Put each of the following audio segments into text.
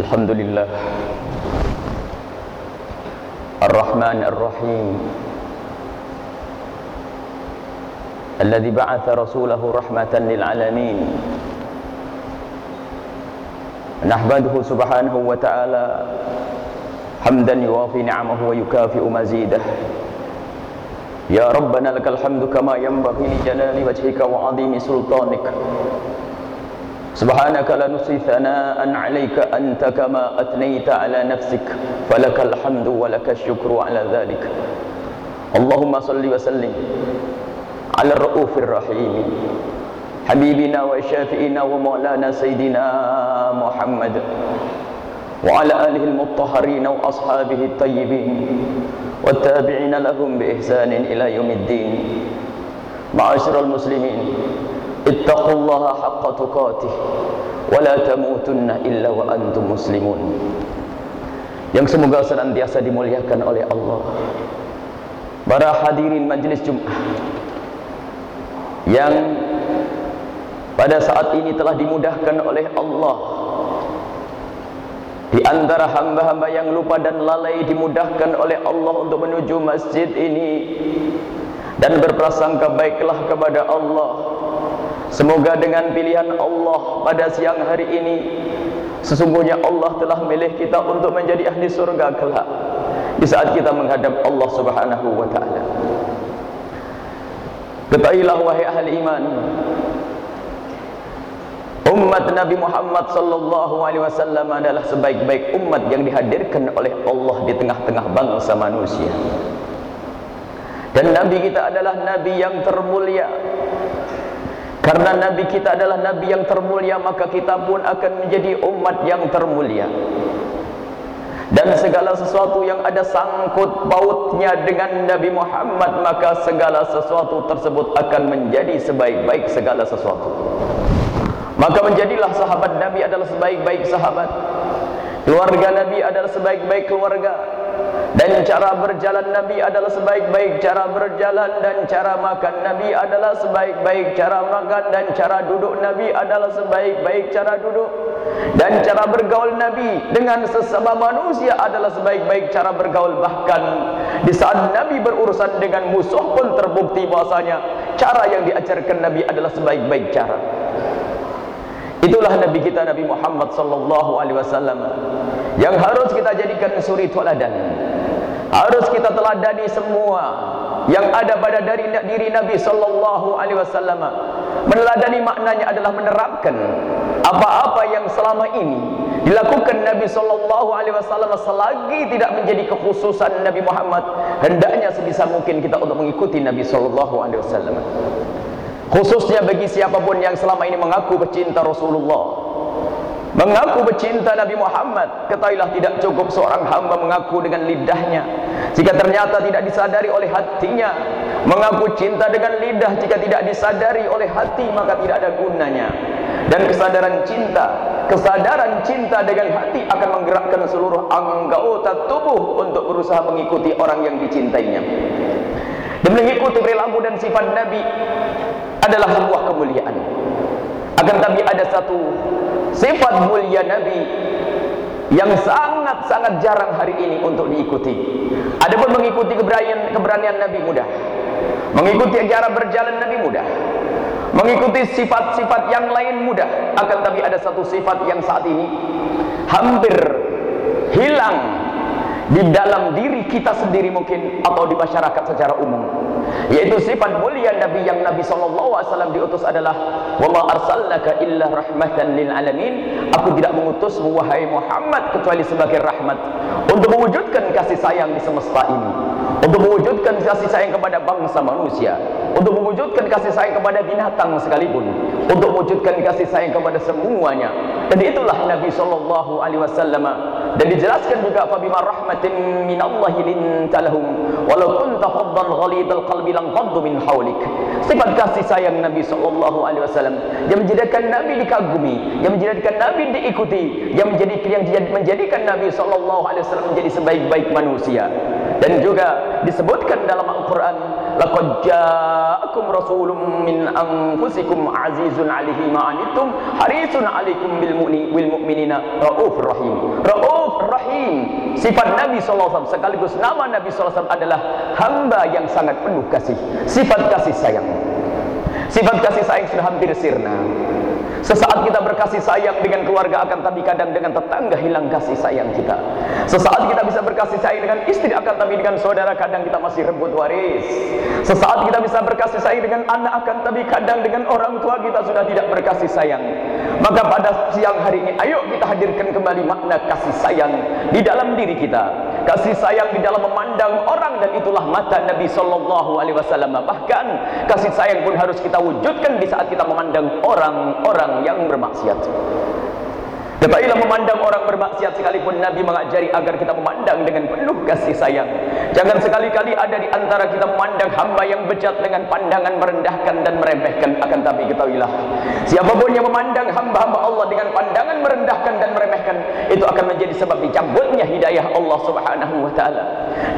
الحمد لله الرحمن الرحيم. الذي بعث رسوله رحمة للعالمين. نحمده سبحانه وتعالى حمدا يوافي نعمه ويكافئ مزيده. يا ربنا لك الحمد كما ينبغي لجلال وجهك وعظيم سلطانك. سبحانك لا نحصي ثناء عليك أنت كما أثنيت على نفسك فلك الحمد ولك الشكر على ذلك. اللهم صل وسلم على الرؤوف الرحيم حبيبنا وشافئنا ومولانا سيدنا محمد وعلى آله المطهرين وأصحابه الطيبين والتابعين لهم بإحسان إلى يوم الدين. معاشر المسلمين اتقوا الله حق تقاته ولا تموتن إلا وأنتم مسلمون yang semoga senantiasa dimuliakan oleh Allah para hadirin majlis Jumat yang pada saat ini telah dimudahkan oleh Allah di antara hamba-hamba yang lupa dan lalai dimudahkan oleh Allah untuk menuju masjid ini dan berprasangka baiklah kepada Allah Semoga dengan pilihan Allah pada siang hari ini Sesungguhnya Allah telah milih kita untuk menjadi ahli surga kelak Di saat kita menghadap Allah subhanahu wa ta'ala Ketahuilah wahai ahli iman Umat Nabi Muhammad sallallahu alaihi wasallam adalah sebaik-baik umat yang dihadirkan oleh Allah di tengah-tengah bangsa manusia. Dan Nabi kita adalah Nabi yang termulia Karena Nabi kita adalah Nabi yang termulia Maka kita pun akan menjadi umat yang termulia. Dan segala sesuatu yang ada sangkut pautnya dengan Nabi Muhammad Maka segala sesuatu tersebut akan menjadi sebaik-baik segala sesuatu. Maka menjadilah sahabat Nabi adalah sebaik-baik sahabat. Keluarga Nabi adalah sebaik-baik keluarga dan cara berjalan Nabi adalah sebaik-baik cara berjalan dan cara makan Nabi adalah sebaik-baik cara makan dan cara duduk Nabi adalah sebaik-baik cara duduk. Dan cara bergaul Nabi dengan sesama manusia adalah sebaik-baik cara bergaul. Bahkan di saat Nabi berurusan dengan musuh pun terbukti bahasanya cara yang diajarkan Nabi adalah sebaik-baik cara. Itulah Nabi kita Nabi Muhammad sallallahu alaihi wasallam yang harus kita jadikan suri teladan harus kita teladani semua yang ada pada dari diri Nabi sallallahu alaihi wasallam. Meneladani maknanya adalah menerapkan apa-apa yang selama ini dilakukan Nabi sallallahu alaihi wasallam selagi tidak menjadi kekhususan Nabi Muhammad, hendaknya sebisa mungkin kita untuk mengikuti Nabi sallallahu alaihi wasallam. Khususnya bagi siapapun yang selama ini mengaku bercinta Rasulullah mengaku bercinta Nabi Muhammad ketahuilah tidak cukup seorang hamba mengaku dengan lidahnya. Jika ternyata tidak disadari oleh hatinya mengaku cinta dengan lidah jika tidak disadari oleh hati maka tidak ada gunanya. Dan kesadaran cinta kesadaran cinta dengan hati akan menggerakkan seluruh anggota tubuh untuk berusaha mengikuti orang yang dicintainya. Dan mengikuti perilaku dan sifat Nabi adalah sebuah kemuliaan akan tapi ada satu sifat mulia Nabi yang sangat-sangat jarang hari ini untuk diikuti. Adapun mengikuti keberanian keberanian Nabi mudah. Mengikuti cara berjalan Nabi mudah. Mengikuti sifat-sifat yang lain mudah. Akan tapi ada satu sifat yang saat ini hampir hilang di dalam diri kita sendiri mungkin atau di masyarakat secara umum yaitu sifat mulia Nabi yang Nabi SAW diutus adalah wama arsalnaka illa rahmatan lil alamin. Aku tidak mengutus wahai Muhammad kecuali sebagai rahmat untuk mewujudkan kasih sayang di semesta ini untuk mewujudkan kasih sayang kepada bangsa manusia. Untuk mewujudkan kasih sayang kepada binatang sekalipun. Untuk mewujudkan kasih sayang kepada semuanya. Dan itulah Nabi sallallahu alaihi wasallam. Dan dijelaskan juga fabima rahmatin min Allah linta lahum walau kunta faddan ghalidal qalbi lang faddu min hawlik. Sifat kasih sayang Nabi sallallahu alaihi wasallam yang menjadikan Nabi dikagumi yang menjadikan Nabi diikuti yang menjadikan yang menjadikan Nabi sallallahu alaihi wasallam menjadi sebaik-baik manusia dan juga disebutkan dalam Al-Qur'an laqad ja'akum rasulun min anfusikum azizun 'alaihi ma anittum harisun 'alaikum bil mu'minina raufur rahim. Rauf rahim sifat Nabi sallallahu alaihi sekaligus nama Nabi sallallahu alaihi adalah hamba yang sangat penuh kasih sifat kasih sayang. Sifat kasih sayang sudah hampir sirna Sesaat kita berkasih sayang dengan keluarga akan tapi kadang dengan tetangga hilang kasih sayang kita. Sesaat kita bisa berkasih sayang dengan istri akan tapi dengan saudara kadang kita masih rebut waris. Sesaat kita bisa berkasih sayang dengan anak akan tapi kadang dengan orang tua kita sudah tidak berkasih sayang. Maka pada siang hari ini ayo kita hadirkan kembali makna kasih sayang di dalam diri kita. Kasih sayang di dalam memandang orang dan itulah mata Nabi sallallahu alaihi wasallam. Bahkan kasih sayang pun harus kita wujudkan di saat kita memandang orang-orang orang yang bermaksiat. Ketahuilah memandang orang bermaksiat sekalipun Nabi mengajari agar kita memandang dengan penuh kasih sayang. Jangan sekali-kali ada di antara kita memandang hamba yang bejat dengan pandangan merendahkan dan meremehkan. Akan tapi ketahuilah, siapapun yang memandang hamba-hamba Allah dengan pandangan merendahkan dan meremehkan, itu akan menjadi sebab dicabutnya hidayah Allah Subhanahu wa taala.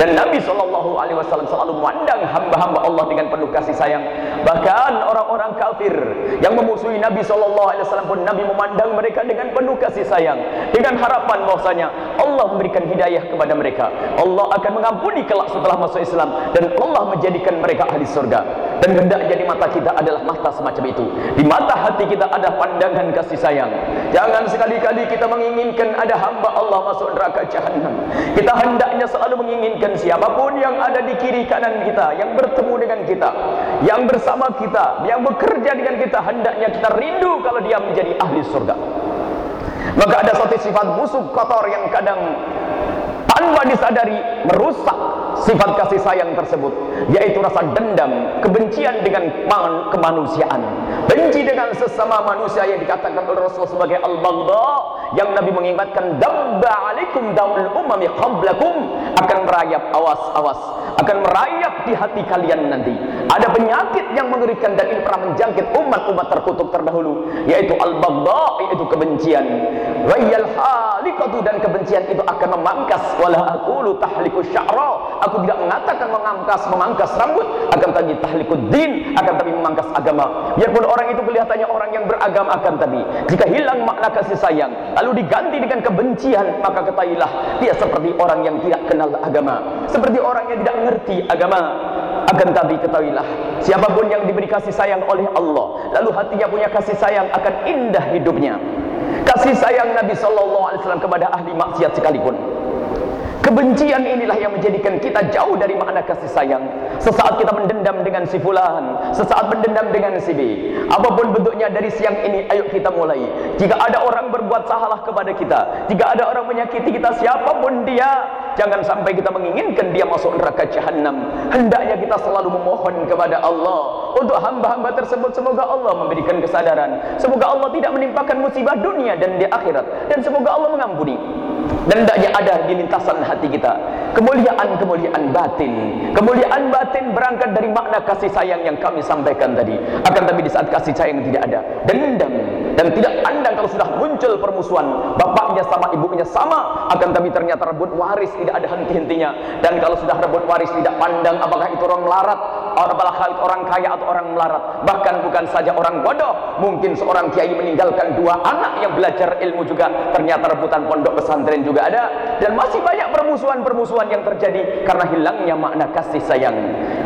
Dan Nabi sallallahu alaihi wasallam selalu memandang hamba-hamba Allah dengan penuh kasih sayang. Bahkan orang-orang kafir yang memusuhi Nabi sallallahu alaihi wasallam pun Nabi memandang mereka dengan penuh kasih kasih sayang. Dengan harapan bahwasanya Allah memberikan hidayah kepada mereka. Allah akan mengampuni kelak setelah masuk Islam. Dan Allah menjadikan mereka ahli surga. Dan hendaknya di mata kita adalah mata semacam itu. Di mata hati kita ada pandangan kasih sayang. Jangan sekali-kali kita menginginkan ada hamba Allah masuk neraka jahanam kita hendaknya selalu menginginkan siapapun yang ada di kiri kanan kita yang bertemu dengan kita yang bersama kita yang bekerja dengan kita hendaknya kita rindu kalau dia menjadi ahli surga maka ada satu sifat busuk kotor yang kadang tanpa disadari merusak sifat kasih sayang tersebut yaitu rasa dendam kebencian dengan kemanusiaan. Benci dengan sesama manusia yang dikatakan oleh Rasul sebagai al-baghdha yang Nabi mengingatkan dabba alaikum daul umami qablakum. Akan merayap awas-awas. Akan merayap di hati kalian nanti. Ada penyakit yang mengerikan dan ini pernah menjangkit umat-umat terkutuk terdahulu yaitu al-baghdha yaitu kebencian. Wayal halikatu dan kebencian itu akan memangkas. Wala aqulu tahliku sya'ra. Aku tidak mengatakan memangkas memangkas rambut. Akan tapi tahlikud din akan tapi memangkas agama. Biarpun orang itu kelihatannya orang yang beragama akan tapi jika hilang makna kasih sayang lalu diganti dengan kebencian maka ketahuilah dia seperti orang yang tidak kenal agama seperti orang yang tidak mengerti agama. Akan tapi ketahuilah siapapun yang diberi kasih sayang oleh Allah lalu hatinya punya kasih sayang akan indah hidupnya. Kasih sayang Nabi sallallahu alaihi wasallam kepada ahli maksiat sekalipun Kebencian inilah yang menjadikan kita jauh dari makna kasih sayang. Sesaat kita mendendam dengan si fulan, sesaat mendendam dengan si B. Apapun bentuknya dari siang ini, ayo kita mulai. Jika ada orang berbuat salah kepada kita, jika ada orang menyakiti kita, siapapun dia, jangan sampai kita menginginkan dia masuk neraka jahanam. Hendaknya kita selalu memohon kepada Allah untuk hamba-hamba tersebut. Semoga Allah memberikan kesadaran. Semoga Allah tidak menimpakan musibah dunia dan di akhirat. Dan semoga Allah mengampuni. Dan hendaknya ada di lintasan hati kita kemuliaan-kemuliaan batin kemuliaan batin berangkat dari makna kasih sayang yang kami sampaikan tadi akan tapi di saat kasih sayang tidak ada dendam dan tidak pandang kalau sudah muncul permusuhan bapaknya sama ibunya sama akan tapi ternyata rebut waris tidak ada henti-hentinya dan kalau sudah rebut waris tidak pandang apakah itu orang melarat apakah itu orang kaya atau orang melarat bahkan bukan saja orang bodoh mungkin seorang kiai meninggalkan dua anak yang belajar ilmu juga ternyata rebutan pondok pesantren juga ada dan masih banyak permusuhan-permusuhan yang terjadi karena hilangnya makna kasih sayang.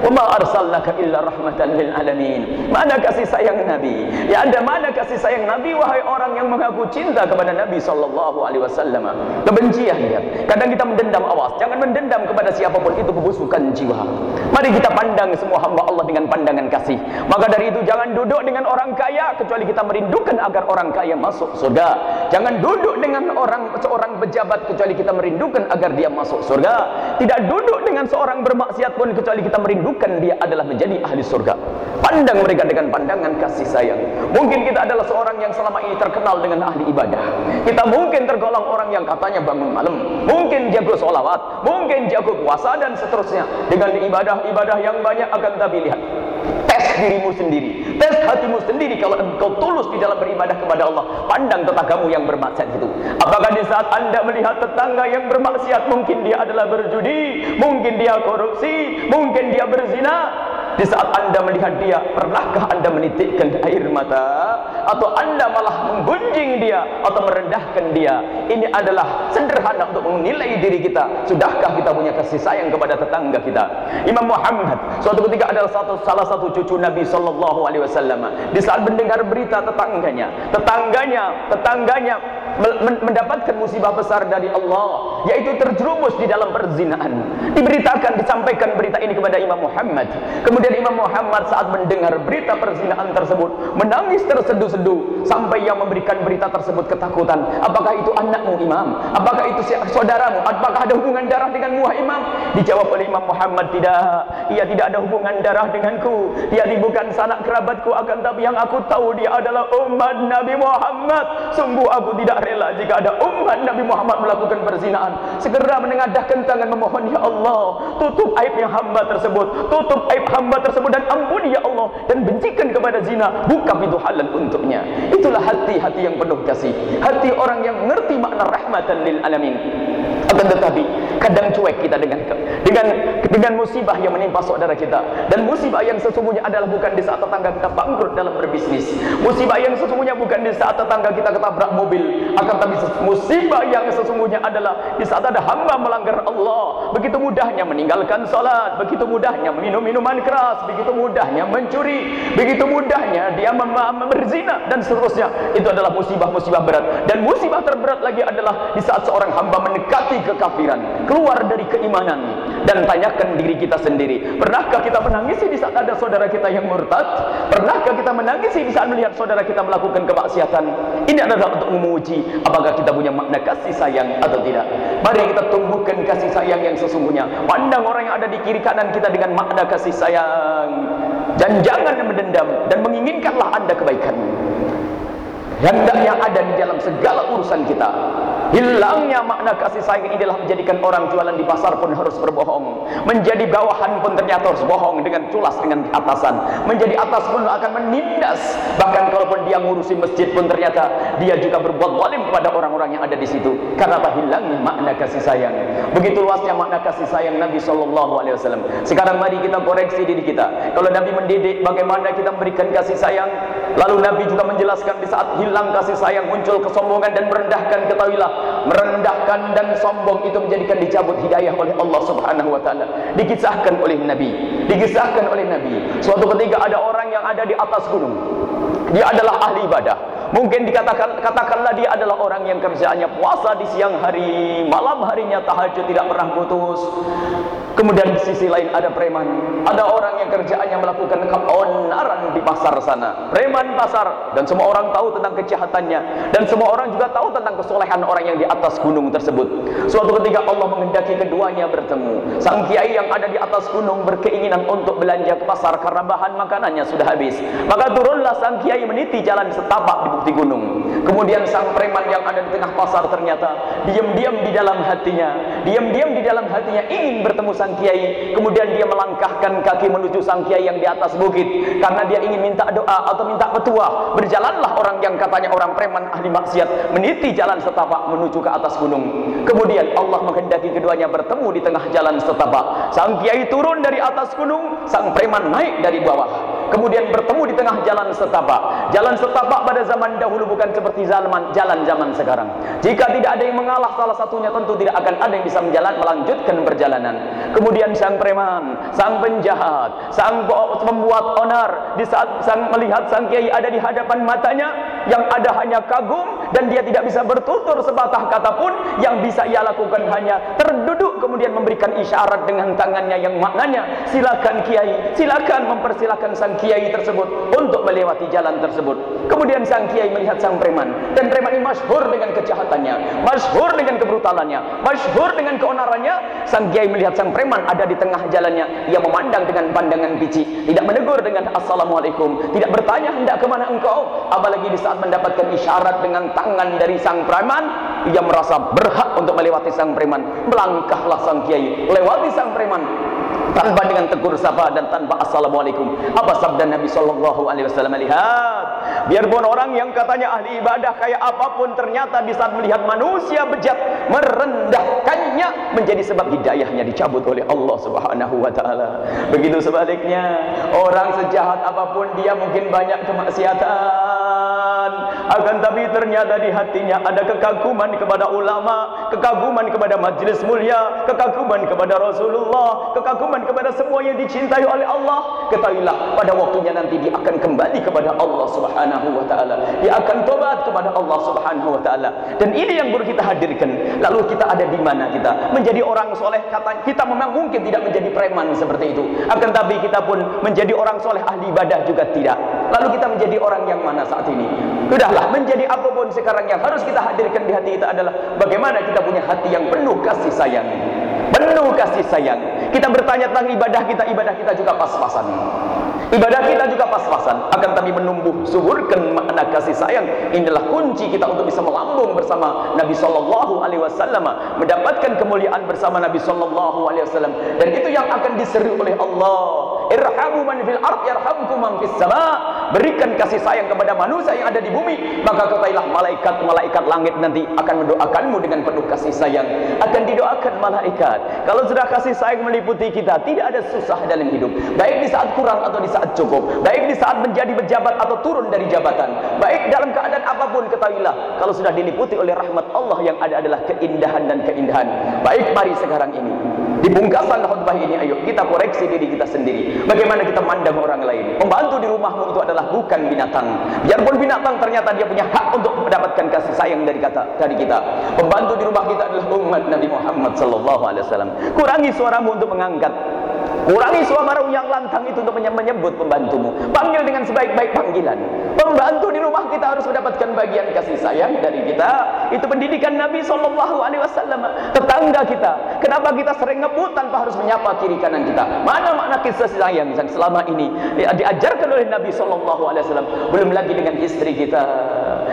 Wa ma arsalnaka illa rahmatan lil alamin. Mana kasih sayang Nabi? Ya ada mana kasih sayang Nabi wahai orang yang mengaku cinta kepada Nabi sallallahu alaihi wasallam. Kebencian dia. Kadang kita mendendam awas, jangan mendendam kepada siapapun itu kebusukan jiwa. Mari kita pandang semua hamba Allah dengan pandangan kasih. Maka dari itu jangan duduk dengan orang kaya kecuali kita merindukan agar orang kaya masuk surga. Jangan duduk dengan orang seorang pejabat kecuali kita merindukan agar dia masuk surga. Tidak duduk dengan seorang bermaksiat pun kecuali kita merindukan dia adalah menjadi ahli surga. Pandang mereka dengan pandangan kasih sayang. Mungkin kita adalah seorang yang selama ini terkenal dengan ahli ibadah. Kita mungkin tergolong orang yang katanya bangun malam. Mungkin jago solawat. Mungkin jago puasa dan seterusnya. Dengan ibadah-ibadah yang banyak akan tapi lihat tes dirimu sendiri tes hatimu sendiri kalau engkau tulus di dalam beribadah kepada Allah pandang tetanggamu yang bermaksiat itu apakah di saat anda melihat tetangga yang bermaksiat mungkin dia adalah berjudi mungkin dia korupsi mungkin dia berzina di saat anda melihat dia pernahkah anda menitikkan air mata? Atau anda malah menggunjing dia atau merendahkan dia? Ini adalah sederhana untuk menilai diri kita. Sudahkah kita punya kasih sayang kepada tetangga kita? Imam Muhammad suatu ketika adalah satu, salah satu cucu Nabi sallallahu alaihi wasallam. Di saat mendengar berita tetangganya tetangganya tetangganya mendapatkan musibah besar dari Allah yaitu terjerumus di dalam perzinaan. Diberitakan disampaikan berita ini kepada Imam Muhammad. Kemudian Imam Muhammad saat mendengar berita perzinaan tersebut menangis terseduh-seduh sampai yang memberikan berita tersebut ketakutan. Apakah itu anakmu Imam? Apakah itu saudaramu? Apakah ada hubungan darah denganmu Imam? Dijawab oleh Imam Muhammad tidak. Ia tidak ada hubungan darah denganku. Dia bukan sanak kerabatku akan tapi yang aku tahu dia adalah umat Nabi Muhammad. Sungguh aku tidak rela jika ada umat Nabi Muhammad melakukan perzinaan segera menengadahkan tangan memohon ya Allah tutup aib yang hamba tersebut tutup aib hamba tersebut dan ampuni ya Allah dan bencikan kepada zina. Buka pintu halal untuknya. Itulah hati-hati yang penuh kasih. Hati orang yang mengerti makna rahmatan lil alamin. Akan tetapi kadang cuek kita dengan dengan dengan musibah yang menimpa saudara kita. Dan musibah yang sesungguhnya adalah bukan di saat tetangga kita bangkrut dalam berbisnis. Musibah yang sesungguhnya bukan di saat tetangga kita ketabrak mobil. Akan tapi musibah yang sesungguhnya adalah di saat ada hamba melanggar Allah begitu mudahnya meninggalkan salat begitu mudahnya minum minuman keras begitu mudahnya mencuri begitu mudahnya dia berzina dan seterusnya. Itu adalah musibah-musibah berat. Dan musibah terberat lagi adalah di saat seorang hamba mendekati kekafiran, keluar dari keimanan dan tanyakan diri kita sendiri, pernahkah kita menangisi di saat ada saudara kita yang murtad? Pernahkah kita menangisi di saat melihat saudara kita melakukan kemaksiatan? Ini adalah untuk menguji apakah kita punya makna kasih sayang atau tidak. Mari kita tumbuhkan kasih sayang yang sesungguhnya. Pandang orang yang ada di kiri kanan kita dengan makna kasih sayang. Dan jangan mendendam dan menginginkanlah anda kebaikan. Hendaknya ada di dalam segala urusan kita. Hilangnya makna kasih sayang ini adalah menjadikan orang jualan di pasar pun harus berbohong. Menjadi bawahan pun ternyata harus bohong dengan culas dengan atasan. Menjadi atas pun akan menindas. Bahkan kalaupun dia ngurusi masjid pun ternyata dia juga berbuat zalim kepada orang-orang yang ada di situ. Karena apa hilangnya makna kasih sayang. Begitu luasnya makna kasih sayang Nabi sallallahu alaihi wasallam. Sekarang mari kita koreksi diri kita. Kalau Nabi mendidik bagaimana kita memberikan kasih sayang, lalu Nabi juga menjelaskan di saat hilang kasih sayang muncul kesombongan dan merendahkan ketahuilah merendahkan dan sombong itu menjadikan dicabut hidayah oleh Allah Subhanahu wa taala. Dikisahkan oleh Nabi. Dikisahkan oleh Nabi. Suatu ketika ada orang yang ada di atas gunung. Dia adalah ahli ibadah mungkin dikatakan katakanlah dia adalah orang yang kerjaannya puasa di siang hari malam harinya tahajud tidak pernah putus. Kemudian di sisi lain ada preman ada orang yang kerjaannya melakukan keonaran di pasar sana. Preman pasar dan semua orang tahu tentang kejahatannya. Dan semua orang juga tahu tentang kesolehan orang yang di atas gunung tersebut. Suatu ketika Allah menghendaki keduanya bertemu. Sang kiai yang ada di atas gunung berkeinginan untuk belanja ke pasar karena bahan makanannya sudah habis. Maka turunlah sang kiai meniti jalan setapak di bukti gunung. Kemudian sang preman yang ada di tengah pasar ternyata diam-diam di dalam hatinya diam-diam di dalam hatinya ingin bertemu sang kiai. Kemudian dia melangkahkan kaki menuju sang kiai yang di atas bukit. Karena dia ingin minta doa atau minta petua berjalanlah orang yang katanya orang preman ahli maksiat meniti jalan setapak menuju ke atas gunung. Kemudian Allah menghendaki keduanya bertemu di tengah jalan setapak. Sang kiai turun dari atas gunung sang preman naik dari bawah kemudian bertemu di tengah jalan setapak. Jalan setapak pada zaman dahulu bukan seperti zaman jalan zaman sekarang. Jika tidak ada yang mengalah salah satunya tentu tidak akan ada yang bisa menjalan melanjutkan perjalanan. Kemudian sang preman sang penjahat sang pembuat onar di saat sang melihat sang kiai ada di hadapan matanya yang ada hanya kagum dan dia tidak bisa bertutur sepatah kata pun yang bisa ia lakukan hanya terduduk kemudian memberikan isyarat dengan tangannya yang maknanya silakan kiai silakan mempersilakan sang kiai tersebut untuk melewati jalan tersebut. Kemudian sang kiai melihat sang preman dan preman ini masyhur dengan kejahatannya, masyhur dengan kebrutalannya, masyhur dengan keonarannya. Sang kiai melihat sang preman ada di tengah jalannya, ia memandang dengan pandangan biji, tidak menegur dengan assalamualaikum, tidak bertanya hendak ke mana engkau, apalagi di saat mendapatkan isyarat dengan tangan dari sang preman, ia merasa berhak untuk melewati sang preman. Melangkahlah sang kiai, lewati sang preman, tanpa dengan tegur sapa dan tanpa assalamualaikum. Apa sabda Nabi sallallahu alaihi wasallam lihat biarpun orang yang katanya ahli ibadah kayak apapun ternyata di saat melihat manusia bejat merendahkannya menjadi sebab hidayahnya dicabut oleh Allah Subhanahu wa taala. Begitu sebaliknya orang sejahat apapun dia mungkin banyak kemaksiatan akan tapi ternyata di hatinya ada kekaguman kepada ulama, kekaguman kepada majlis mulia, kekaguman kepada Rasulullah, kekaguman kepada semua yang dicintai oleh Allah. Ketahuilah pada waktunya nanti dia akan kembali kepada Allah Subhanahu wa taala. Dia akan tobat kepada Allah Subhanahu wa taala. Dan ini yang perlu kita hadirkan. Lalu kita ada di mana kita? Menjadi orang soleh kata kita memang mungkin tidak menjadi preman seperti itu. Akan tapi kita pun menjadi orang soleh ahli ibadah juga tidak. Lalu kita menjadi orang yang mana saat ini? Sudahlah menjadi apapun sekarang yang harus kita hadirkan di hati kita adalah bagaimana kita punya hati yang penuh kasih sayang. Penuh kasih sayang. Kita bertanya tentang ibadah kita, ibadah kita juga pas-pasan. Ibadah kita juga pas-pasan akan tapi menumbuh suburkan makna kasih sayang inilah kunci kita untuk bisa melambung bersama Nabi sallallahu alaihi wasallam mendapatkan kemuliaan bersama Nabi sallallahu alaihi wasallam dan itu yang akan diseru oleh Allah irhamu man fil ard yarhamkum man fis sama berikan kasih sayang kepada manusia yang ada di bumi maka katailah malaikat-malaikat langit nanti akan mendoakanmu dengan penuh kasih sayang. Akan didoakan malaikat. Kalau sudah kasih sayang meliputi kita tidak ada susah dalam hidup. Baik di saat kurang atau di saat cukup. Baik di saat menjadi pejabat atau turun dari jabatan. Baik dalam keadaan apapun ketahuilah kalau sudah diliputi oleh rahmat Allah yang ada adalah keindahan dan keindahan. Baik mari sekarang ini di pungkasan khutbah ini ayo kita koreksi diri kita sendiri. Bagaimana kita mandang orang lain? Pembantu di rumahmu itu adalah bukan binatang. Biarpun binatang ternyata dia punya hak untuk mendapatkan kasih sayang dari kata dari kita. Pembantu di rumah kita adalah umat Nabi Muhammad sallallahu alaihi wasallam. Kurangi suaramu untuk mengangkat Kurangi suara yang lantang itu untuk menyebut pembantumu. Panggil dengan sebaik-baik panggilan. Pembantu di rumah kita harus mendapatkan bagian kasih sayang dari kita. Itu pendidikan Nabi Shallallahu Alaihi Wasallam. Tetangga kita, kenapa kita sering ngebut tanpa harus menyapa kiri kanan kita? Mana makna kisah sayang yang selama ini diajarkan oleh Nabi Shallallahu Alaihi Wasallam? Belum lagi dengan istri kita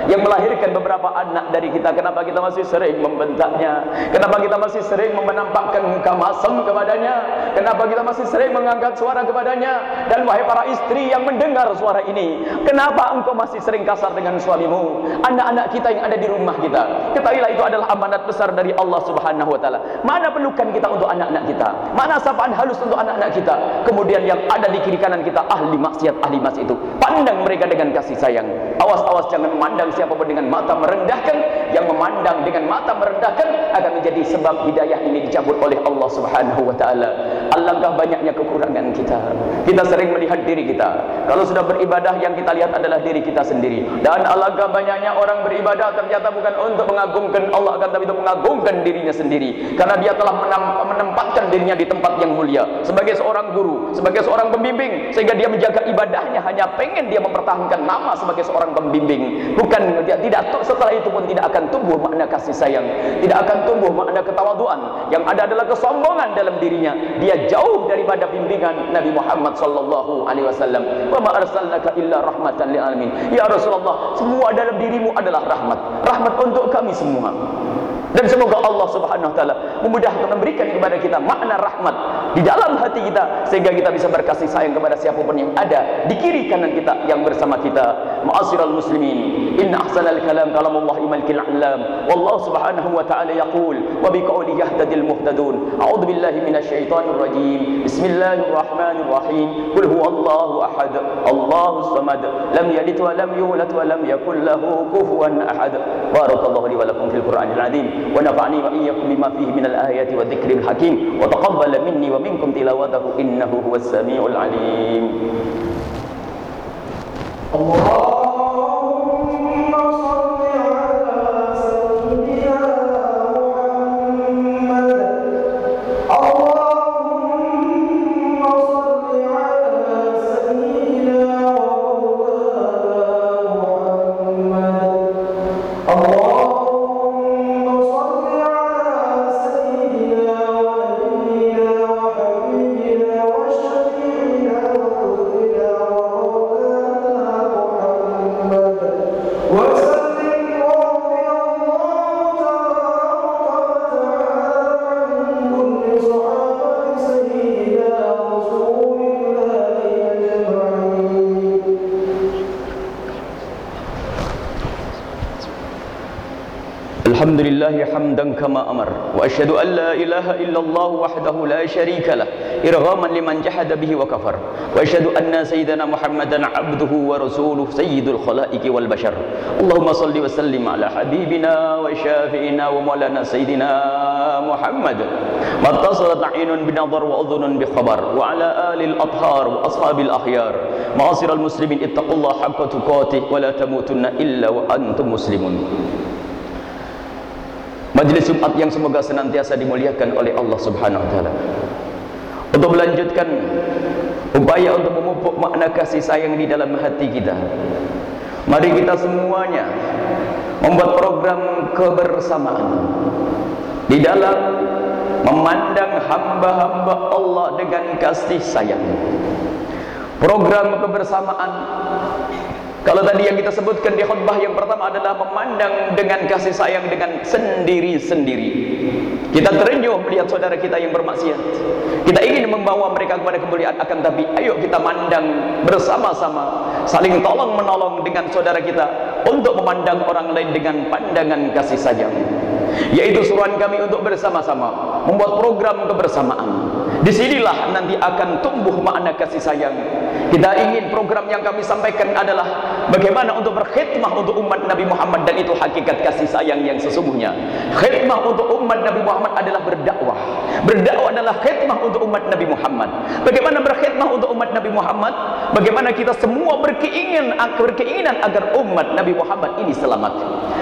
yang melahirkan beberapa anak dari kita. Kenapa kita masih sering membentaknya? Kenapa kita masih sering menampakkan muka masam kepadanya? Kenapa kita masih sering mengangkat suara kepadanya? Dan wahai para istri yang mendengar suara ini, kenapa engkau masih sering kasar dengan suamimu? Anak-anak kita yang ada di rumah kita, ketahuilah itu adalah amanat besar dari Allah Subhanahu wa taala. Mana pelukan kita untuk anak-anak kita? Mana sapaan halus untuk anak-anak kita? Kemudian yang ada di kiri kanan kita ahli maksiat, ahli maksiat itu. Pandang mereka dengan kasih sayang. Awas-awas jangan memandang siapa pun dengan mata merendahkan. Yang memandang dengan mata merendahkan akan menjadi sebab hidayah ini dicabut oleh Allah Subhanahu wa taala. Alangkah banyaknya kekurangan kita. Kita sering melihat diri kita. Kalau sudah beribadah yang kita lihat adalah diri kita sendiri. Dan alangkah banyaknya orang beribadah ternyata bukan untuk mengagungkan Allah akan tapi untuk mengagungkan dirinya sendiri. Karena dia telah menempatkan dirinya di tempat yang mulia. Sebagai seorang guru sebagai seorang pembimbing sehingga dia menjaga ibadahnya. Hanya pengen dia mempertahankan nama sebagai seorang pembimbing bukan tidak setelah itu pun tidak akan tumbuh makna kasih sayang. Tidak akan tumbuh makna ketawaduan. Yang ada adalah kesombongan dalam dirinya. Dia jauh daripada bimbingan Nabi Muhammad sallallahu alaihi wasallam. Wa ma arsalnaka illa rahmatan lil alamin. Ya Rasulullah semua dalam dirimu adalah rahmat. Rahmat untuk kami semua. Dan semoga Allah Subhanahu wa taala memudahkan memberikan kepada kita makna rahmat di dalam hati kita sehingga kita bisa berkasih sayang kepada siapapun yang ada di kiri kanan kita yang bersama kita. معاشر المسلمين. إن أحسن الكلام كلام الله ملك العلام والله سبحانه وتعالى يقول وبقول يهتدي المهتدون أعوذ بالله من الشيطان الرجيم. بسم الله الرحمن الرحيم. قل هو الله أحد. الله الصمد. لم يلد ولم يولد ولم يكن له كفوا أحد. بارك الله لي ولكم في القرآن العظيم. ونفعني وإياكم بما فيه من الآيات والذكر الحكيم. وتقبل مني ومنكم تلاوته إنه هو السميع العليم. الله Oh. لله حمدا كما أمر وأشهد أن لا إله إلا الله وحده لا شريك له إرغاما لمن جحد به وكفر وأشهد أن سيدنا محمدا عبده ورسوله سيد الخلائق والبشر. اللهم صل وسلم على حبيبنا وشافئنا ومولانا سيدنا محمد. ما اتصلت عين بنظر وأذن بخبر وعلى آل الأطهار وأصحاب الأخيار. معاصر المسلمين اتقوا الله حق تقاته ولا تموتن إلا وأنتم مسلمون. Majlis Jumat yang semoga senantiasa dimuliakan oleh Allah Subhanahu wa taala. Untuk melanjutkan upaya untuk memupuk makna kasih sayang di dalam hati kita. Mari kita semuanya membuat program kebersamaan di dalam memandang hamba-hamba Allah dengan kasih sayang. Program kebersamaan kalau tadi yang kita sebutkan di khutbah yang pertama adalah memandang dengan kasih sayang dengan sendiri-sendiri. Kita terenyuh melihat saudara kita yang bermaksiat. Kita ingin membawa mereka kepada kemuliaan akan tapi ayo kita mandang bersama-sama saling tolong menolong dengan saudara kita untuk memandang orang lain dengan pandangan kasih sayang. Yaitu suruhan kami untuk bersama-sama membuat program kebersamaan. Disinilah nanti akan tumbuh makna kasih sayang Kita ingin program yang kami sampaikan adalah bagaimana untuk berkhidmah untuk umat Nabi Muhammad dan itu hakikat kasih sayang yang sesungguhnya. Khidmah untuk umat Nabi Muhammad adalah berdakwah. Berdakwah adalah khidmah untuk umat Nabi Muhammad. Bagaimana berkhidmah untuk umat Nabi Muhammad? Bagaimana kita semua berkeinginan berkeinginan agar umat Nabi Muhammad ini selamat.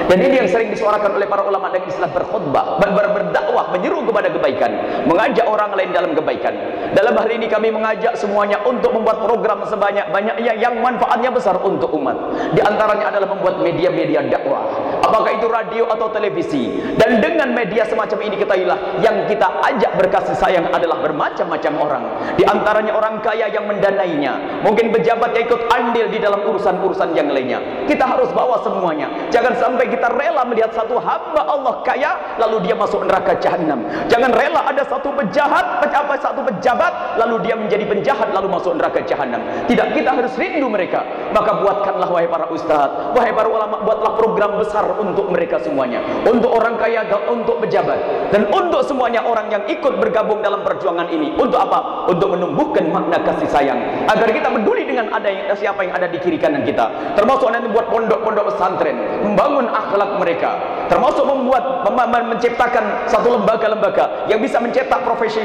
Dan ini yang sering disuarakan oleh para ulama dan Islam berkhutbah, ber ber berdakwah, menyeru kepada kebaikan, mengajak orang lain dalam kebaikan. Dalam hal ini kami mengajak semuanya untuk membuat program sebanyak-banyaknya yang manfaatnya besar untuk umat. Di antaranya adalah membuat media-media dakwah. Apakah itu radio atau televisi. Dan dengan media semacam ini ketahuilah yang kita ajak berkasih sayang adalah bermacam-macam orang. Di antaranya orang kaya yang mendanainya. Mungkin pejabat yang ikut andil di dalam urusan-urusan yang lainnya. Kita harus bawa semuanya. Jangan sampai kita rela melihat satu hamba Allah kaya lalu dia masuk neraka jahanam. Jangan rela ada satu pejahat, apa satu pejabat lalu dia menjadi penjahat lalu masuk neraka jahanam. Tidak, kita harus rindu mereka. Maka buatkanlah wahai para ustaz, wahai para ulama, buatlah program besar untuk mereka semuanya. Untuk orang kaya dan untuk pejabat dan untuk semuanya orang yang ikut bergabung dalam perjuangan ini. Untuk apa? Untuk menumbuhkan makna kasih sayang agar kita peduli dengan ada yang, siapa yang ada di kiri kanan kita. Termasuk nanti buat pondok-pondok pesantren, membangun akhlak mereka, termasuk membuat menciptakan satu lembaga-lembaga yang bisa mencetak profesi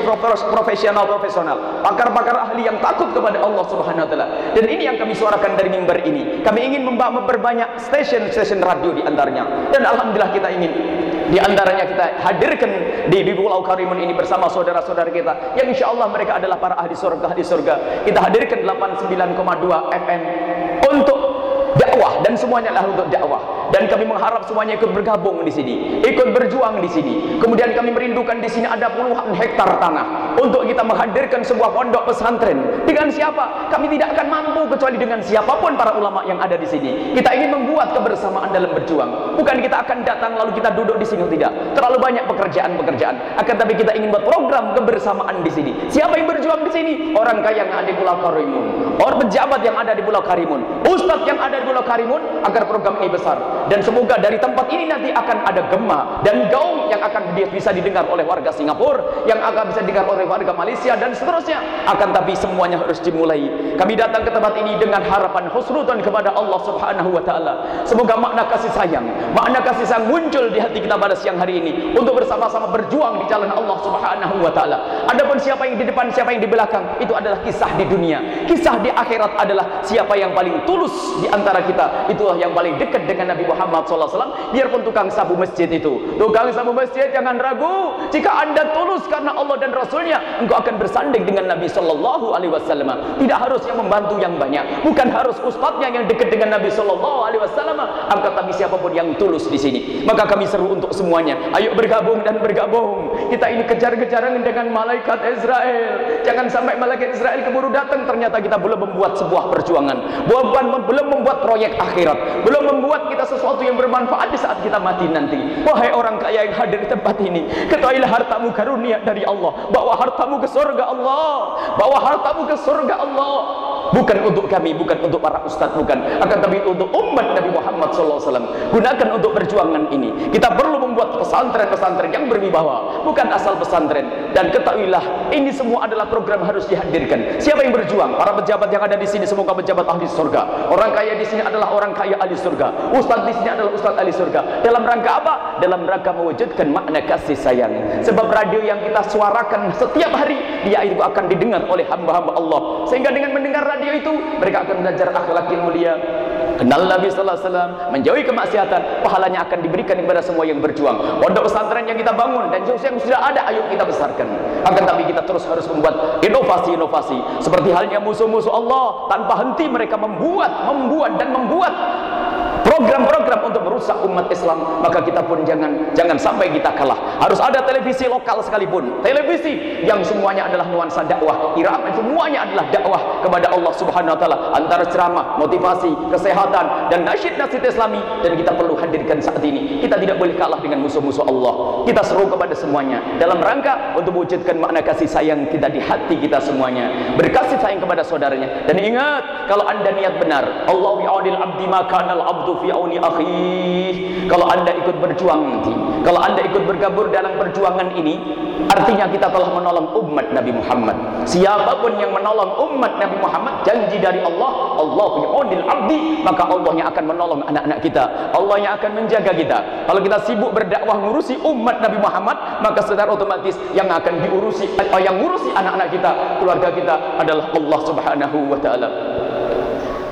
profesional profesional, pakar-pakar ahli yang takut kepada Allah Subhanahu wa taala. Dan ini yang kami suarakan dari mimbar ini. Kami ingin memperbanyak stasiun-stasiun radio di antaranya. Dan alhamdulillah kita ingin di antaranya kita hadirkan di, di Pulau Karimun ini bersama saudara-saudara kita yang insya Allah mereka adalah para ahli surga ahli surga kita hadirkan 89,2 FM untuk dakwah dan semuanya adalah untuk dakwah dan kami mengharap semuanya ikut bergabung di sini, ikut berjuang di sini. Kemudian kami merindukan di sini ada puluhan hektar tanah untuk kita menghadirkan sebuah pondok pesantren. Dengan siapa? Kami tidak akan mampu kecuali dengan siapa pun para ulama yang ada di sini. Kita ingin membuat kebersamaan dalam berjuang. Bukan kita akan datang lalu kita duduk di sini tidak. Terlalu banyak pekerjaan-pekerjaan. Akan tapi kita ingin buat program kebersamaan di sini. Siapa yang berjuang di sini? Orang kaya yang ada di Pulau Karimun, orang pejabat yang ada di Pulau Karimun, ustadz yang ada di Pulau Karimun agar program ini besar dan semoga dari tempat ini nanti akan ada gema dan gaung yang akan bisa didengar oleh warga Singapura yang akan bisa didengar oleh warga Malaysia dan seterusnya. Akan tapi semuanya harus dimulai. Kami datang ke tempat ini dengan harapan husnudan kepada Allah subhanahu wa ta'ala. Semoga makna kasih sayang makna kasih sayang muncul di hati kita pada siang hari ini untuk bersama-sama berjuang di jalan Allah subhanahu wa ta'ala. Adapun siapa yang di depan siapa yang di belakang itu adalah kisah di dunia. Kisah di akhirat adalah siapa yang paling tulus di antara kita. Itulah yang paling dekat dengan Nabi Muhammad SAW biarpun tukang sapu masjid itu. Tukang sapu masjid jangan ragu. Jika anda tulus karena Allah dan Rasulnya engkau akan bersanding dengan Nabi Sallallahu Alaihi Wasallam. Tidak harus yang membantu yang banyak. Bukan harus ustadznya yang dekat dengan Nabi Sallallahu Alaihi Wasallam. Angkat tapi siapa pun yang tulus di sini. Maka kami seru untuk semuanya. Ayo bergabung dan bergabung. Kita ini kejar-kejaran dengan malaikat Israel. Jangan sampai malaikat Israel keburu datang. Ternyata kita belum membuat sebuah perjuangan. Belum membuat proyek akhirat. Belum membuat kita sesuatu yang bermanfaat di saat kita mati nanti. Wahai orang kaya yang hadir di tempat ini, ketahuilah hartamu karunia dari Allah. Bawa hartamu ke surga Allah. Bawa hartamu ke surga Allah. Bukan untuk kami, bukan untuk para ustaz, bukan. Akan tapi untuk umat Nabi Muhammad SAW. Gunakan untuk perjuangan ini. Kita perlu membuat pesantren-pesantren yang berwibawa. Bukan asal pesantren. Dan ketahuilah, ini semua adalah program harus dihadirkan. Siapa yang berjuang? Para pejabat yang ada di sini, semoga pejabat ahli surga. Orang kaya di sini adalah orang kaya ahli surga. Ustaz di sini adalah ustaz ahli surga. Dalam rangka apa? Dalam rangka mewujudkan makna kasih sayang. Sebab radio yang kita suarakan setiap hari, dia itu akan didengar oleh hamba-hamba Allah. Sehingga dengan mendengar radio itu, mereka akan belajar akhlak yang mulia. Kenal Nabi Sallallahu Alaihi Wasallam, menjauhi kemaksiatan, pahalanya akan diberikan kepada semua yang berjuang. Pondok pesantren yang kita bangun dan yang sudah ada, ayo kita besarkan. Akan tapi kita terus harus membuat inovasi-inovasi. Seperti halnya musuh-musuh Allah, tanpa henti mereka membuat, membuat dan membuat program-program untuk merusak umat Islam maka kita pun jangan jangan sampai kita kalah. Harus ada televisi lokal sekalipun. Televisi yang semuanya adalah nuansa dakwah. Irama semuanya adalah dakwah kepada Allah Subhanahu wa taala. Antara ceramah motivasi kesehatan dan nasyid-nasyid islami. Dan kita perlu hadirkan saat ini. Kita tidak boleh kalah dengan musuh-musuh Allah. Kita seru kepada semuanya. Dalam rangka untuk mewujudkan makna kasih sayang kita di hati kita semuanya. Berkasih sayang kepada saudaranya. Dan ingat kalau anda niat benar Allah bi'adil abdi makanal abdu fi fi auni akhi. Kalau Anda ikut berjuang nanti, kalau Anda ikut bergabung dalam perjuangan ini, artinya kita telah menolong umat Nabi Muhammad. Siapapun yang menolong umat Nabi Muhammad, janji dari Allah, Allah fi aunil abdi, maka Allah yang akan menolong anak-anak kita. Allah yang akan menjaga kita. Kalau kita sibuk berdakwah ngurusi umat Nabi Muhammad, maka secara otomatis yang akan diurusi atau yang ngurusi anak-anak kita, keluarga kita adalah Allah Subhanahu wa taala.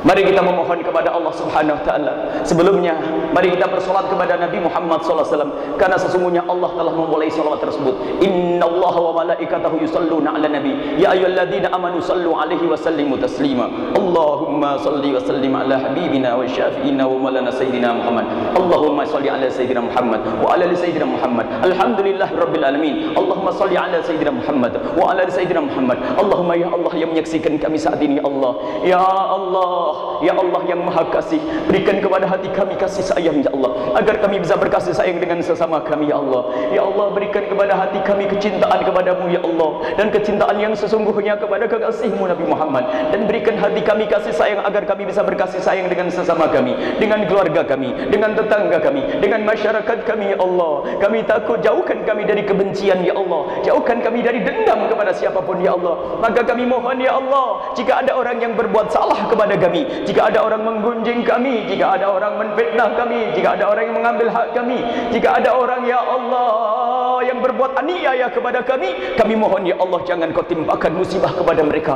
Mari kita memohon kepada Allah Subhanahu wa taala. Sebelumnya, mari kita bersolat kepada Nabi Muhammad sallallahu alaihi wasallam karena sesungguhnya Allah telah memulai salawat tersebut. Innallaha wa malaikatahu yusalluna 'alan nabi. Ya ayyuhalladzina amanu sallu 'alaihi wa sallimu taslima. Allahumma salli wa sallim 'ala habibina wa syafi'ina wa maulana sayyidina Muhammad. Allahumma salli 'ala sayyidina Muhammad wa 'ala ali sayyidina Muhammad. Alhamdulillahirabbil alamin. Allahumma salli 'ala sayyidina Muhammad wa 'ala ali sayyidina Muhammad. Allahumma ya Allah yang menyaksikan kami saat ini ya Allah. Ya Allah Ya Allah yang maha kasih Berikan kepada hati kami kasih sayang Ya Allah. Agar kami bisa berkasih sayang dengan sesama kami Ya Allah. Ya Allah berikan kepada hati kami kecintaan kepadamu Ya Allah. Dan kecintaan yang sesungguhnya kepada kekasihmu Nabi Muhammad. Dan berikan hati kami kasih sayang Agar kami bisa berkasih sayang dengan sesama kami Dengan keluarga kami Dengan tetangga kami Dengan masyarakat kami Ya Allah. Kami takut jauhkan kami dari kebencian Ya Allah. Jauhkan kami dari dendam kepada siapapun Ya Allah. Maka kami mohon Ya Allah Jika ada orang yang berbuat salah kepada kami jika ada orang menggunjing kami, jika ada orang menfitnah kami, jika ada orang yang mengambil hak kami, jika ada orang ya Allah yang berbuat aniaya kepada kami, kami mohon ya Allah jangan kau timpakan musibah kepada mereka.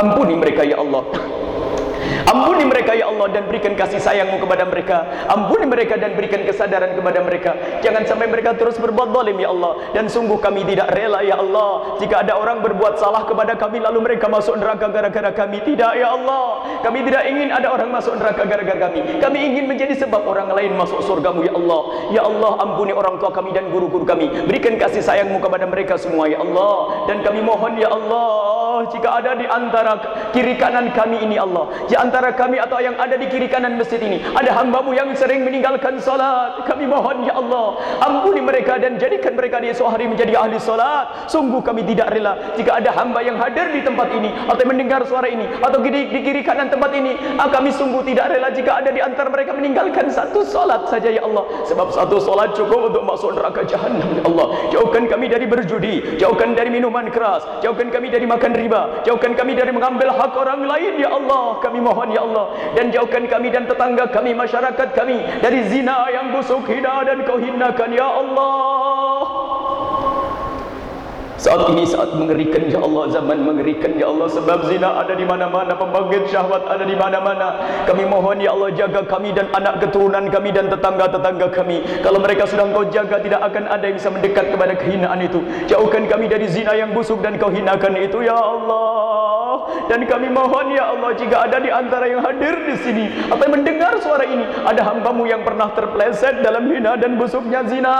Ampuni mereka ya Allah. Ampuni mereka ya Allah dan berikan kasih sayangmu kepada mereka. Ampuni mereka dan berikan kesadaran kepada mereka. Jangan sampai mereka terus berbuat zalim ya Allah. Dan sungguh kami tidak rela ya Allah. Jika ada orang berbuat salah kepada kami Lalu mereka masuk neraka gara-gara kami. Tidak ya Allah. Kami tidak ingin ada orang masuk neraka gara-gara kami. Kami ingin menjadi sebab orang lain masuk surgamu ya Allah. Ya Allah ampuni orang tua kami dan guru-guru kami. Berikan kasih sayangmu kepada mereka semua ya Allah. Dan kami mohon ya Allah Jika ada di antara kiri kanan kami ini Allah. Di antara kami atau yang ada di kiri kanan masjid ini ada hambamu yang sering meninggalkan salat. Kami mohon ya Allah ampuni mereka dan jadikan mereka di esok hari menjadi ahli salat. Sungguh kami tidak rela. Jika ada hamba yang hadir di tempat ini atau mendengar suara ini atau di, di kiri kanan tempat ini ah, kami sungguh tidak rela. Jika ada di antara mereka meninggalkan satu salat saja ya Allah. Sebab satu salat cukup untuk masuk neraka jahanam ya Allah. Jauhkan kami dari berjudi jauhkan dari minuman keras jauhkan kami dari makan riba jauhkan kami dari mengambil hak orang lain ya Allah. Kami mohon ya Allah. Dan jauhkan kami dan tetangga kami masyarakat kami dari zina yang busuk hina dan kau hinakan ya Allah saat ini saat mengerikan ya Allah zaman mengerikan ya Allah sebab zina ada di mana-mana pembangkit syahwat ada di mana-mana. Kami mohon ya Allah jaga kami dan anak keturunan kami dan tetangga-tetangga kami. Kalau mereka sudah kau jaga tidak akan ada yang bisa mendekat kepada kehinaan itu. Jauhkan kami dari zina yang busuk dan kau hinakan itu ya Allah. Dan kami mohon ya Allah jika ada di antara yang hadir di sini atau mendengar suara ini? Ada hambamu yang pernah terpleset dalam hina dan busuknya zina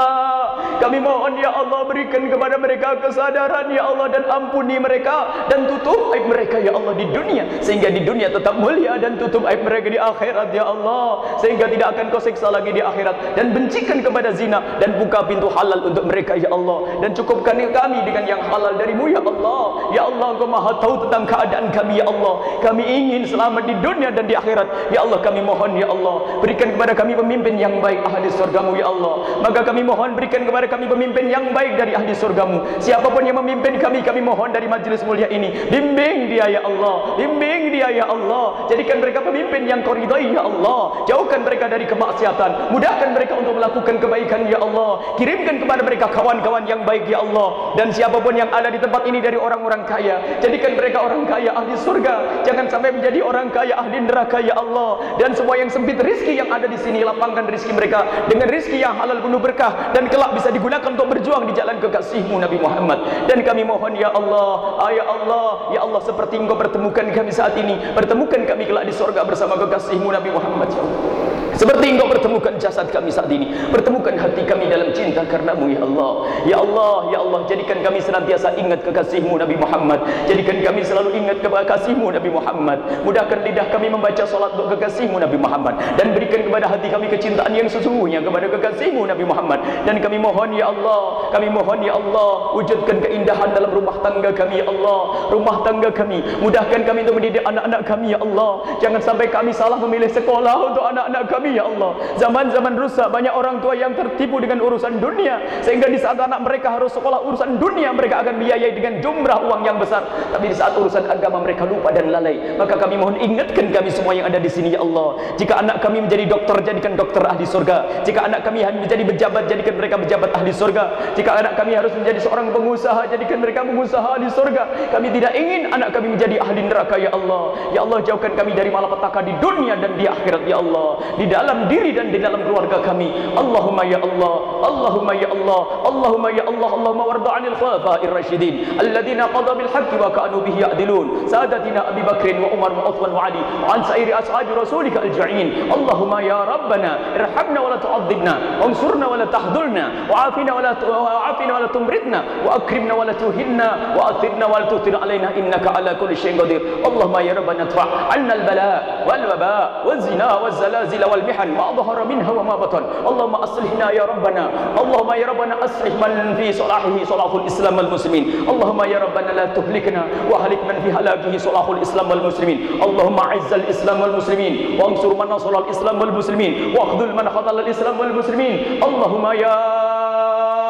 kami mohon ya Allah berikan kepada mereka kesadaran ya Allah dan ampuni mereka dan tutup aib mereka ya Allah di dunia sehingga di dunia tetap mulia dan tutup aib mereka di akhirat ya Allah. Sehingga tidak akan kau siksa lagi di akhirat. Dan bencikan kepada zina dan buka pintu halal untuk mereka ya Allah. Dan cukupkan kami dengan yang halal darimu ya Allah. Ya Allah engkau maha tahu tentang keadaan kami ya Allah. Kami ingin selamat di dunia dan di akhirat. Ya Allah kami mohon ya Allah berikan kepada kami pemimpin yang baik ahli surgamu ya Allah. Maka kami mohon berikan kepada kami pemimpin yang baik dari ahli surgamu. Siapapun yang memimpin kami kami mohon dari majlis mulia ini. Bimbing dia ya Allah. Bimbing dia ya Allah. Jadikan mereka pemimpin yang kau ridai ya Allah. Jauhkan mereka dari kemaksiatan. Mudahkan mereka untuk melakukan kebaikan ya Allah. Kirimkan kepada mereka kawan-kawan yang baik ya Allah. Dan siapapun yang ada di tempat ini dari orang-orang kaya jadikan mereka orang kaya ahli surga. Jangan sampai menjadi orang kaya ahli neraka ya Allah. Dan semua yang sempit rizki yang ada di sini lapangkan rizki mereka. Dengan rizki yang halal penuh berkah dan kelak bisa digunakan untuk berjuang di jalan kekasihmu Nabi Muhammad. Dan kami mohon ya Allah ah, ya Allah ya Allah seperti engkau pertemukan kami saat ini pertemukan kami kelak di surga bersama kekasihmu Nabi Muhammad ya Allah seperti engkau pertemukan jasad kami saat ini pertemukan hati kami dalam cinta karenamu ya Allah. Ya Allah ya Allah jadikan kami senantiasa ingat kekasihmu Nabi Muhammad. Jadikan kami selalu ingat kekasihmu Nabi Muhammad. Mudahkan lidah kami membaca solat untuk kekasihmu Nabi Muhammad. Dan berikan kepada hati kami kecintaan yang sesungguhnya kepada kekasihmu Nabi Muhammad. Dan kami mohon ya Allah kami mohon ya Allah wujudkan keindahan dalam rumah tangga kami ya Allah. Rumah tangga kami. Mudahkan kami untuk mendidik anak-anak kami ya Allah. Jangan sampai kami salah memilih sekolah untuk anak-anak kami kami ya Allah. Zaman-zaman rusak banyak orang tua yang tertipu dengan urusan dunia sehingga di saat anak mereka harus sekolah urusan dunia mereka akan biayai dengan jumlah uang yang besar. Tapi di saat urusan agama mereka lupa dan lalai. Maka kami mohon ingatkan kami semua yang ada di sini ya Allah. Jika anak kami menjadi dokter jadikan dokter ahli surga. Jika anak kami menjadi pejabat jadikan mereka pejabat ahli surga. Jika anak kami harus menjadi seorang pengusaha jadikan mereka pengusaha ahli surga. Kami tidak ingin anak kami menjadi ahli neraka ya Allah. Ya Allah jauhkan kami dari malapetaka di dunia dan di akhirat ya Allah. Di dalam diri dan di dalam keluarga kami. Allahumma ya Allah. Allahumma ya Allah. Allahumma ya Allah. Allahumma warda 'anil khulafa'ir rasyidin alladziina qadaw bil haqqi wa kanu bihi ya'dilun. Sadatina Abi Bakr wa Umar wa Uthman wa Ali wa an sa'iri ashabi rasulika al-ja'in. Allahumma ya Rabbana irhamna wa la tu'adzibna wansurna wa la tahdhulna wa'afina wa la wa'afina wa la tumritna wa akrimna wa la tuhinna wa athirna wa la tuthir alaina innaka ala kulli syai'in qadir. Allahumma ya Rabbana adfa' 'anna al-bala wal waba wal zina wal zalazil wal والمحن ما ظهر منها وما بطن. اللهم أصلحنا يا ربنا. اللهم يا ربنا أصلح من في صلاحه صلاح الإسلام والمسلمين اللهم يا ربنا لا تهلكنا وهلك من في هلاكه صلاح الإسلام والمسلمين اللهم أعز الإسلام والمسلمين وانصر من نصر الإسلام والمسلمين واخذل من خذل الإسلام والمسلمين اللهم يا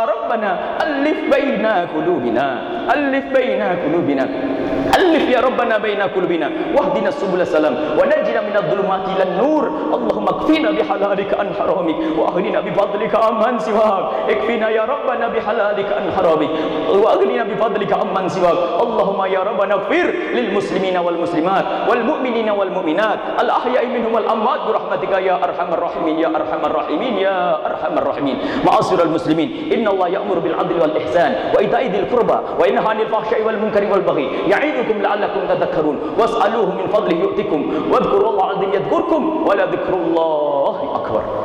ربنا ألف بين قلوبنا. ألف بين قلوبنا. ألف يا ربنا بين قلوبنا. واهدنا سبل السلام. ونجنا من الظلمات إلى النور. اللهم اللهم اكفنا بحلالك عن حرامك وأغننا بفضلك عمن سواك. اكفنا يا ربنا بحلالك عن حرامك وأغننا بفضلك عمن سواك. اللهم يا ربنا اغفر للمسلمين والمسلمات والمؤمنين والمؤمنات الأحياء منهم والأموات برحمتك يا أرحم الراحمين يا أرحم الراحمين يا أرحم الراحمين. معاشر المسلمين إن الله يأمر بالعدل والإحسان وإيتاء ذي القربى وينهى عن الفحشاء والمنكر والبغي. يعظكم لعلكم تذكرون واسألوه من فضله يؤتكم. واذكروا الله العظيم يذكركم ولذكر الله Allah Akbar.